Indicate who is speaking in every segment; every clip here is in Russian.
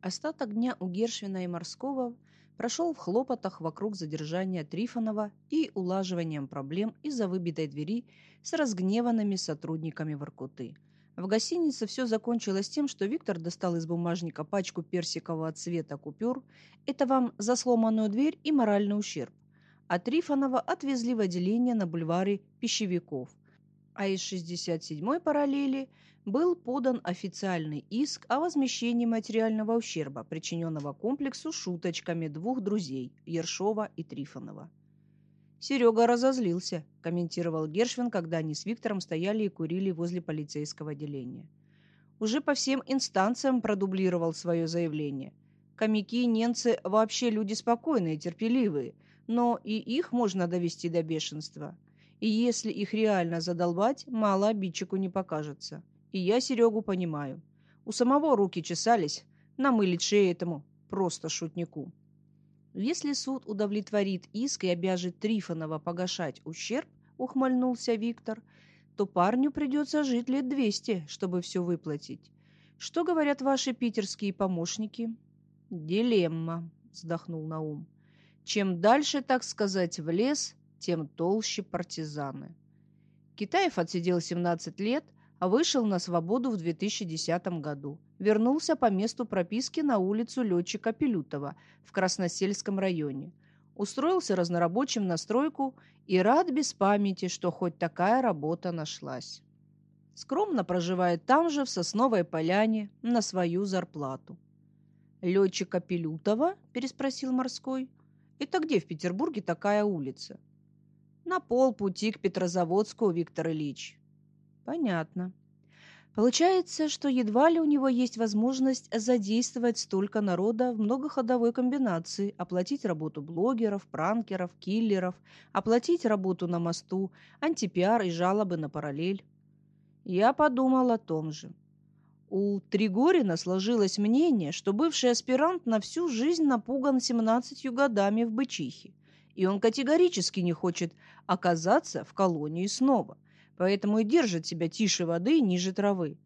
Speaker 1: Остаток дня у Гершвина и Морского прошел в хлопотах вокруг задержания Трифонова и улаживанием проблем из-за выбитой двери с разгневанными сотрудниками Воркуты. В гостинице все закончилось тем, что Виктор достал из бумажника пачку персикового цвета купюр. Это вам за сломанную дверь и моральный ущерб. А Трифонова отвезли в отделение на бульваре пищевиков. А из 67-й параллели был подан официальный иск о возмещении материального ущерба, причиненного комплексу шуточками двух друзей – Ершова и Трифонова. Серега разозлился, комментировал Гершвин, когда они с Виктором стояли и курили возле полицейского отделения. Уже по всем инстанциям продублировал свое заявление. Комики и ненцы вообще люди спокойные, терпеливые, но и их можно довести до бешенства. И если их реально задолбать, мало обидчику не покажется. И я Серегу понимаю. У самого руки чесались, намылить шею этому просто шутнику. Если суд удовлетворит иск и обяжет Трифонова погашать ущерб, ухмыльнулся Виктор, то парню придется жить лет двести, чтобы все выплатить. Что говорят ваши питерские помощники? Дилемма, вздохнул Наум. Чем дальше, так сказать, в лес, тем толще партизаны. Китаев отсидел 17 лет, вышел на свободу в 2010 году. Вернулся по месту прописки на улицу летчика Пилютова в Красносельском районе. Устроился разнорабочим на стройку и рад без памяти, что хоть такая работа нашлась. Скромно проживает там же, в Сосновой Поляне, на свою зарплату. «Летчика Пилютова?» – переспросил Морской. «Это где в Петербурге такая улица?» «На полпути к Петрозаводску, Виктор Ильич». Понятно. Получается, что едва ли у него есть возможность задействовать столько народа в многоходовой комбинации, оплатить работу блогеров, пранкеров, киллеров, оплатить работу на мосту, антипиар и жалобы на параллель. Я подумал о том же. У Тригорина сложилось мнение, что бывший аспирант на всю жизнь напуган 17 годами в бычихе, и он категорически не хочет оказаться в колонии снова поэтому и держит себя тише воды и ниже травы.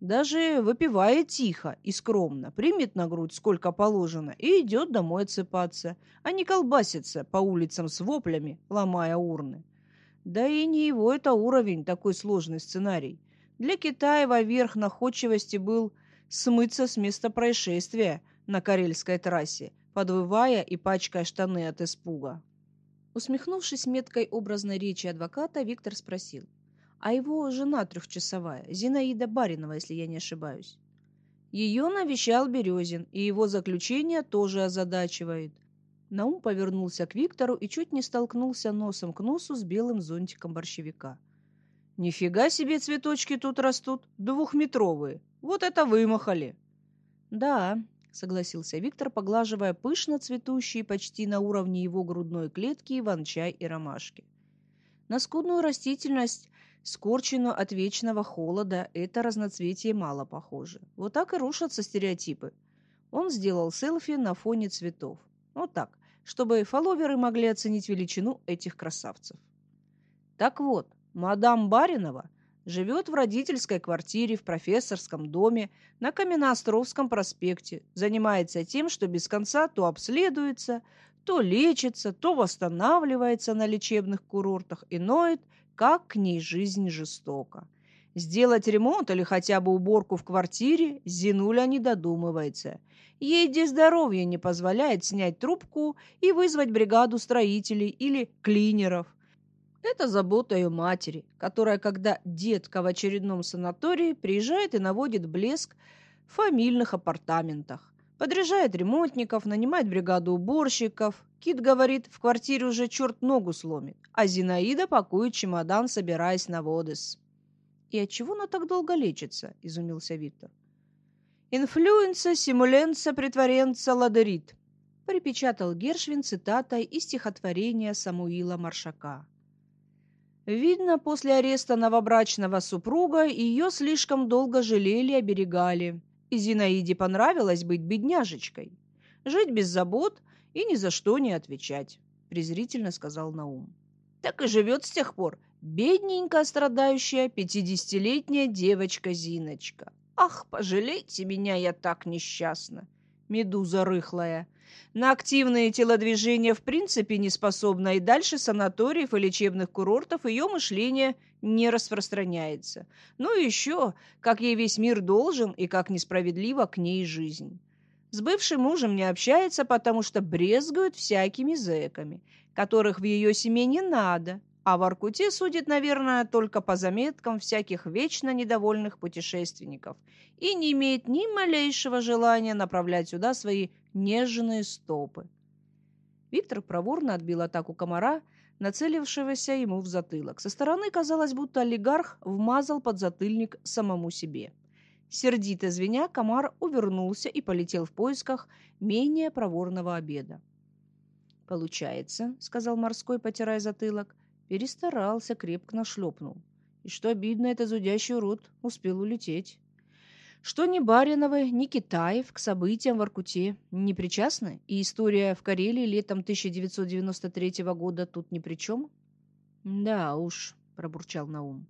Speaker 1: Даже выпивает тихо и скромно, примет на грудь сколько положено и идет домой отсыпаться, а не колбасится по улицам с воплями, ломая урны. Да и не его это уровень, такой сложный сценарий. Для Китаева верх находчивости был смыться с места происшествия на Карельской трассе, подвывая и пачкая штаны от испуга. Усмехнувшись меткой образной речи адвоката, Виктор спросил а его жена трехчасовая, Зинаида Баринова, если я не ошибаюсь. Ее навещал Березин, и его заключение тоже озадачивает. Наум повернулся к Виктору и чуть не столкнулся носом к носу с белым зонтиком борщевика. «Нифига себе цветочки тут растут, двухметровые. Вот это вымахали!» «Да», — согласился Виктор, поглаживая пышно цветущие почти на уровне его грудной клетки иван-чай и ромашки. На скудную растительность Скорчено от вечного холода это разноцветие мало похоже. Вот так и рушатся стереотипы. Он сделал селфи на фоне цветов. Вот так, чтобы фолловеры могли оценить величину этих красавцев. Так вот, мадам Баринова живет в родительской квартире в профессорском доме на Каменноостровском проспекте, занимается тем, что без конца то обследуется, то лечится, то восстанавливается на лечебных курортах и ноет – как к ней жизнь жестока. Сделать ремонт или хотя бы уборку в квартире Зинуля не додумывается. Ей де здоровье не позволяет снять трубку и вызвать бригаду строителей или клинеров. Это забота ее матери, которая, когда детка в очередном санатории, приезжает и наводит блеск в фамильных апартаментах. Подряжает ремонтников, нанимает бригаду уборщиков. Кит говорит, в квартире уже черт ногу сломит, а Зинаида пакует чемодан, собираясь на Водес. «И от чего она так долго лечится?» – изумился Виктор. «Инфлюенса, симуленса, притворенца, ладерит», – припечатал Гершвин цитатой из стихотворения Самуила Маршака. Видно, после ареста новобрачного супруга ее слишком долго жалели и оберегали – и Зинаиде понравилось быть бедняжечкой. Жить без забот и ни за что не отвечать, презрительно сказал Наум. Так и живет с тех пор бедненькая страдающая пятидесятилетняя девочка Зиночка. Ах, пожалейте меня, я так несчастна. медуза рыхлая. На активные телодвижения в принципе не способна, и дальше санаториев и лечебных курортов ее мышление не распространяется. Ну и еще, как ей весь мир должен и как несправедлива к ней жизнь. С бывшим мужем не общается, потому что брезгует всякими зэками, которых в ее семье не надо, а в Аркуте судит, наверное, только по заметкам всяких вечно недовольных путешественников и не имеет ни малейшего желания направлять сюда свои нежные стопы. Виктор проворно отбил атаку комара, нацелившегося ему в затылок. Со стороны казалось, будто олигарх вмазал под затыльник самому себе. Сердито звеня, комар увернулся и полетел в поисках менее проворного обеда. «Получается», — сказал морской, потирая затылок, Перестарался, крепко нашлепнул. И что обидно, это зудящий урод успел улететь. Что ни Бариновы, ни Китаев к событиям в Аркуте не причастны, и история в Карелии летом 1993 года тут ни при чем? Да уж, пробурчал Наум.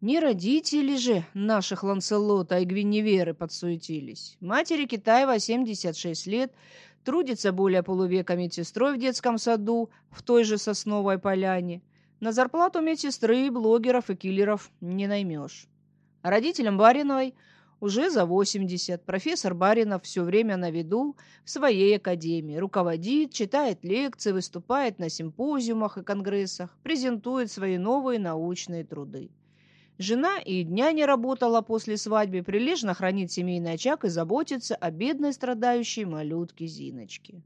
Speaker 1: Не родители же наших Ланселота и Гвиневеры подсуетились. Матери Китаева 76 лет, трудится более полувека медсестрой в детском саду в той же сосновой поляне. На зарплату медсестры, блогеров и киллеров не наймешь. Родителям Бариновой уже за 80. Профессор Баринов все время на виду в своей академии. Руководит, читает лекции, выступает на симпозиумах и конгрессах, презентует свои новые научные труды. Жена и дня не работала после свадьбы, прилежно хранит семейный очаг и заботится о бедной страдающей малютке Зиночке.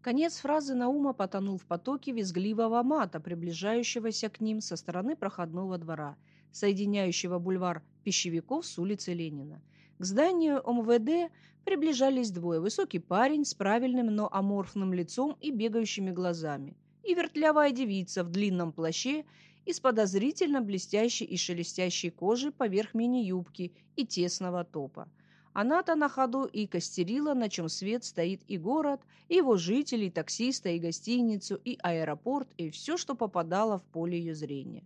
Speaker 1: Конец фразы Наума потонул в потоке визгливого мата, приближающегося к ним со стороны проходного двора, соединяющего бульвар Пищевиков с улицей Ленина. К зданию МВД приближались двое. Высокий парень с правильным, но аморфным лицом и бегающими глазами. И вертлявая девица в длинном плаще и с подозрительно блестящей и шелестящей кожей поверх мини-юбки и тесного топа. Она-то на ходу и костерила, на чем свет стоит и город, и его жители, и таксиста, и гостиницу, и аэропорт, и все, что попадало в поле ее зрения.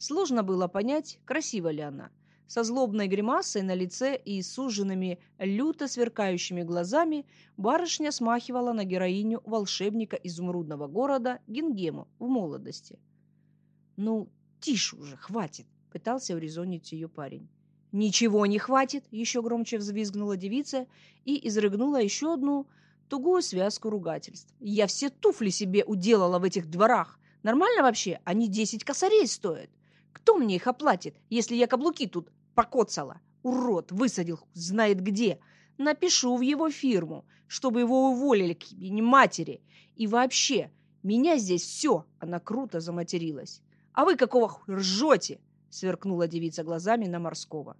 Speaker 1: Сложно было понять, красива ли она. Со злобной гримасой на лице и суженными, люто сверкающими глазами барышня смахивала на героиню волшебника изумрудного города Гингему в молодости. «Ну, тише уже, хватит!» — пытался урезонить ее парень. «Ничего не хватит!» — еще громче взвизгнула девица и изрыгнула еще одну тугую связку ругательств. «Я все туфли себе уделала в этих дворах. Нормально вообще? Они десять косарей стоят. Кто мне их оплатит, если я каблуки тут покоцала? Урод высадил знает где. Напишу в его фирму, чтобы его уволили к имени матери. И вообще, меня здесь все!» — она круто заматерилась. «А вы какого ржете?» сверкнула девица глазами на морского.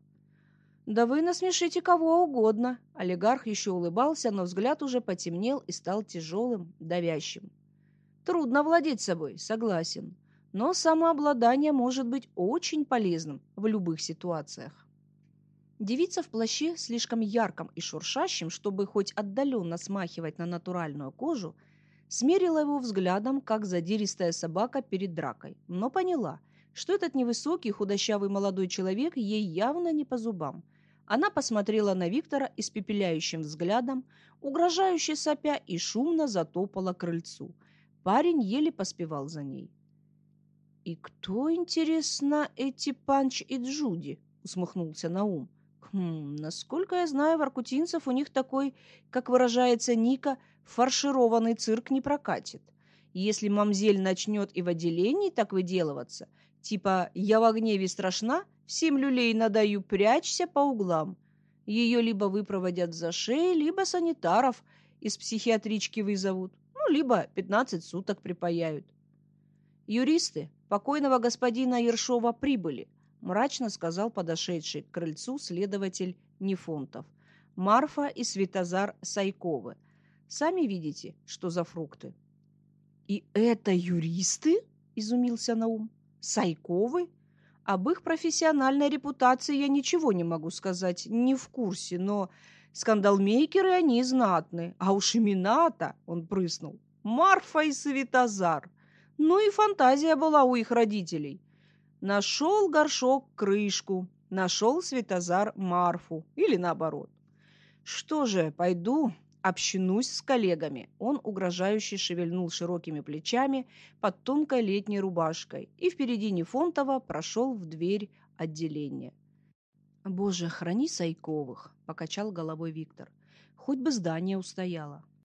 Speaker 1: Да вы насмешите кого угодно. Олигарх еще улыбался, но взгляд уже потемнел и стал тяжелым, давящим. Трудно владеть собой, согласен. Но самообладание может быть очень полезным в любых ситуациях. Девица в плаще, слишком ярком и шуршащем, чтобы хоть отдаленно смахивать на натуральную кожу, смерила его взглядом, как задиристая собака перед дракой, но поняла – что этот невысокий худощавый молодой человек ей явно не по зубам. Она посмотрела на Виктора испепеляющим взглядом, угрожающе сопя и шумно затопала крыльцу. Парень еле поспевал за ней. «И кто, интересно, эти Панч и Джуди?» — усмехнулся Наум. «Хм, насколько я знаю, в аркутинцев у них такой, как выражается Ника, фаршированный цирк не прокатит. Если мамзель начнет и в отделении так выделываться, Типа «я в гневе страшна, всем люлей надаю, прячься по углам». Ее либо выпроводят за шеи, либо санитаров из психиатрички вызовут, ну, либо 15 суток припаяют. Юристы покойного господина Ершова прибыли, мрачно сказал подошедший к крыльцу следователь Нефонтов. Марфа и Светозар Сайковы. Сами видите, что за фрукты. И это юристы? изумился Наум. Сайковы? Об их профессиональной репутации я ничего не могу сказать, не в курсе, но скандалмейкеры они знатны. А уж имена-то, он прыснул, Марфа и Светозар. Ну и фантазия была у их родителей. Нашел горшок крышку, нашел Светозар Марфу, или наоборот. Что же, пойду, общенусь с коллегами. Он угрожающе шевельнул широкими плечами под тонкой летней рубашкой и впереди Нефонтова прошел в дверь отделения. «Боже, храни Сайковых!» – покачал головой Виктор. «Хоть бы здание устояло».